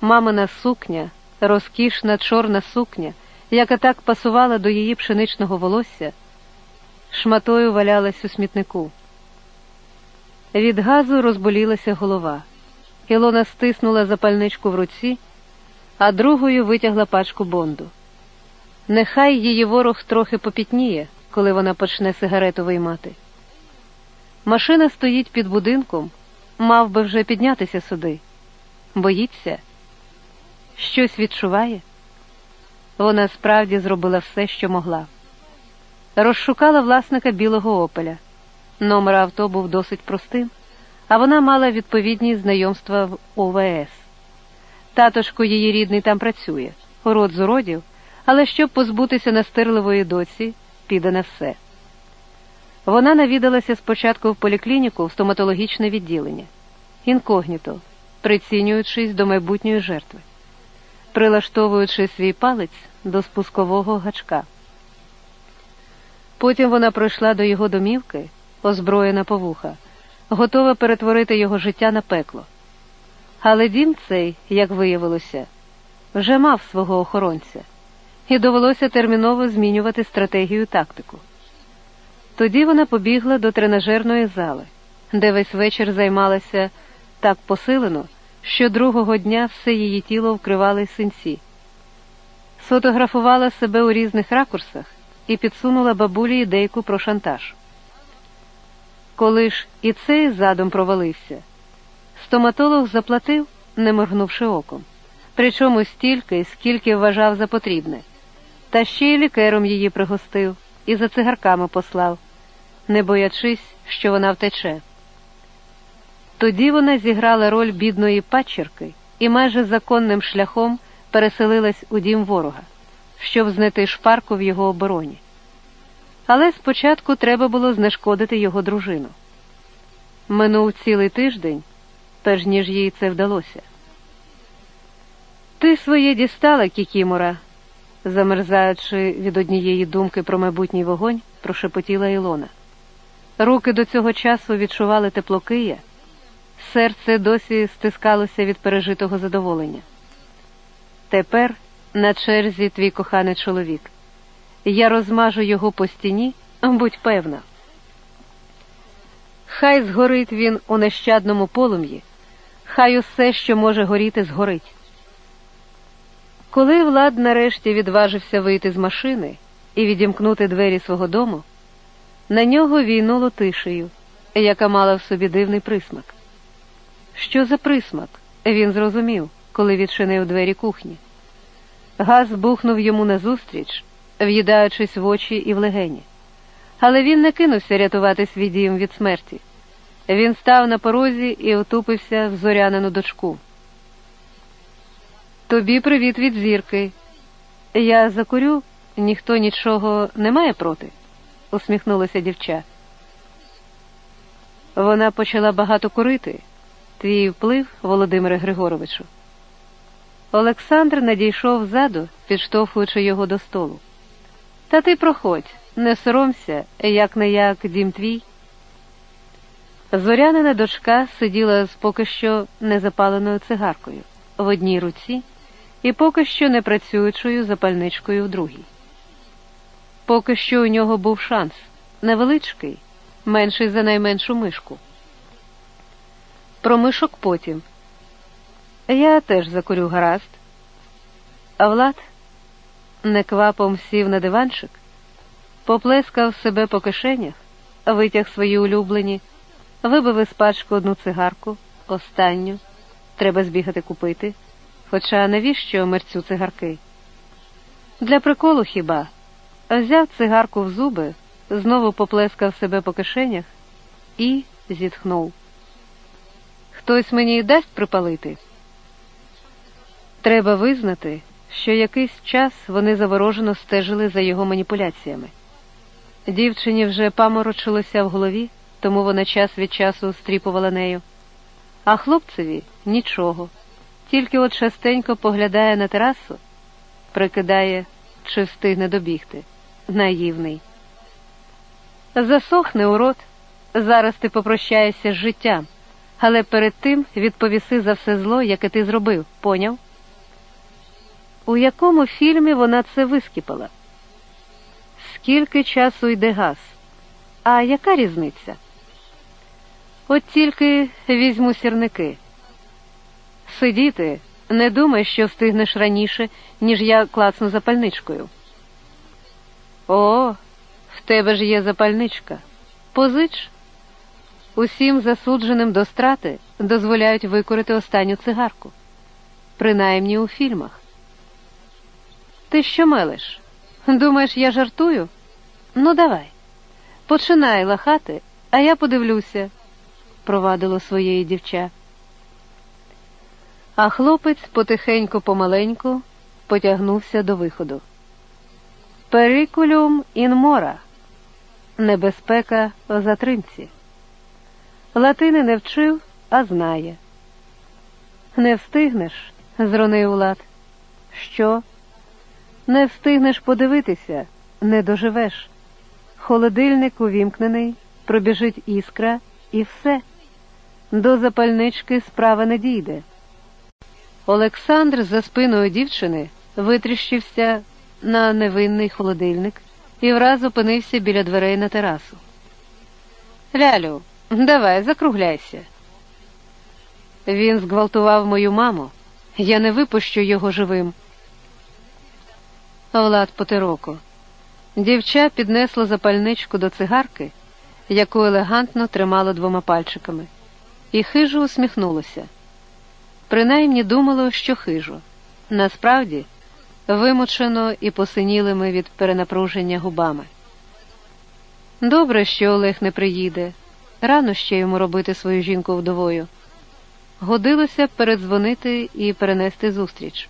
Мамина сукня, розкішна чорна сукня, яка так пасувала до її пшеничного волосся, шматою валялась у смітнику. Від газу розболілася голова. Ілона стиснула запальничку в руці, а другою витягла пачку бонду. Нехай її ворог трохи попітніє, коли вона почне сигарету виймати. Машина стоїть під будинком, мав би вже піднятися сюди. Боїться, щось відчуває. Вона справді зробила все, що могла. Розшукала власника білого опеля. Номер авто був досить простим, а вона мала відповідні знайомства в ОВС. Татошко її рідний там працює, урод з уродів, але щоб позбутися настирливої доці, піде на все. Вона навідалася спочатку в поліклініку в стоматологічне відділення, інкогніто, прицінюючись до майбутньої жертви, прилаштовуючи свій палець до спускового гачка. Потім вона пройшла до його домівки, озброєна по вуха, готова перетворити його життя на пекло. Але дім цей, як виявилося, вже мав свого охоронця, і довелося терміново змінювати стратегію тактику. Тоді вона побігла до тренажерної зали, де весь вечір займалася так посилено, що другого дня все її тіло вкривали синці. Сфотографувала себе у різних ракурсах і підсунула бабулі ідейку про шантаж. Коли ж і цей задум провалився, стоматолог заплатив, не моргнувши оком, причому стільки, скільки вважав за потрібне, та ще й лікером її пригостив і за цигарками послав, не боячись, що вона втече. Тоді вона зіграла роль бідної падчерки і майже законним шляхом переселилась у дім ворога, щоб знайти шпарку в його обороні. Але спочатку треба було знешкодити його дружину. Минув цілий тиждень, перш ніж їй це вдалося. Ти своє дістала, Кікімора, замерзаючи від однієї думки про майбутній вогонь, прошепотіла Ілона. Руки до цього часу відчували тепло Кия, серце досі стискалося від пережитого задоволення. Тепер на черзі твій коханий чоловік. Я розмажу його по стіні, будь певна. Хай згорить він у нещадному полум'ї, хай усе, що може горіти, згорить. Коли Влад нарешті відважився вийти з машини і відімкнути двері свого дому, на нього війнуло тишею, яка мала в собі дивний присмак. Що за присмак? Він зрозумів, коли відчинив двері кухні. Газ бухнув йому назустріч, в'їдаючись в очі і в легені. Але він не кинувся рятувати свій дім від смерті. Він став на порозі і втупився в зорянину дочку. Тобі привіт від зірки. Я закурю, ніхто нічого не має проти, усміхнулася дівча. Вона почала багато курити. Твій вплив, Володимире Григоровичу. Олександр надійшов ззаду, підштовхуючи його до столу. Та ти проходь, не соромся, як не як дім твій. Зорянина дочка сиділа з поки що незапаленою цигаркою в одній руці і поки що не працюючою запальничкою в другій. Поки що у нього був шанс невеличкий, менший за найменшу мишку. Про мишок потім. Я теж закурю гаразд. А Влад неквапом сів на диванчик, поплескав себе по кишенях, витяг свої улюблені, вибив із пачку одну цигарку, останню. Треба збігати купити. Хоча навіщо мерцю цигарки? Для приколу хіба? Взяв цигарку в зуби, знову поплескав себе по кишенях і зітхнув. Хтось мені дасть припалити. Треба визнати, що якийсь час вони заворожено стежили за його маніпуляціями. Дівчині вже паморочилося в голові, тому вона час від часу стріпувала нею, а хлопцеві нічого, тільки от частенько поглядає на терасу, прикидає, чи встигне добігти. Наївний. Засохне урод, зараз ти попрощаєшся з життям, але перед тим відповіси за все зло, яке ти зробив, поняв? у якому фільмі вона це вискіпала? Скільки часу йде газ? А яка різниця? От тільки візьму сірники. Сидіти, не думай, що встигнеш раніше, ніж я клацну запальничкою. О, в тебе ж є запальничка. Позич. Усім засудженим до страти дозволяють викорити останню цигарку, принаймні у фільмах. Ти що мелиш? Думаєш, я жартую? Ну, давай. Починай лахати, а я подивлюся, провадило своєї дівча. А хлопець потихеньку помаленьку потягнувся до виходу. Перикулюм ін мора. Небезпека в затримці. Латини не вчив, а знає. Не встигнеш, зронив лад. Що? Не встигнеш подивитися, не доживеш. Холодильник увімкнений, пробіжить іскра і все. До запальнички справа не дійде. Олександр за спиною дівчини витріщився на невинний холодильник і враз опинився біля дверей на терасу. Лялю, давай, закругляйся. Він зґвалтував мою маму. Я не випущу його живим. Влад потироко. Дівча піднесла запальничку до цигарки, яку елегантно тримала двома пальчиками, і хижо усміхнулося. Принаймні думало, що хижо. Насправді, вимучено і посинілими від перенапруження губами. Добре, що Олег не приїде. Рано ще йому робити свою жінку вдовою. Годилося передзвонити і перенести зустріч.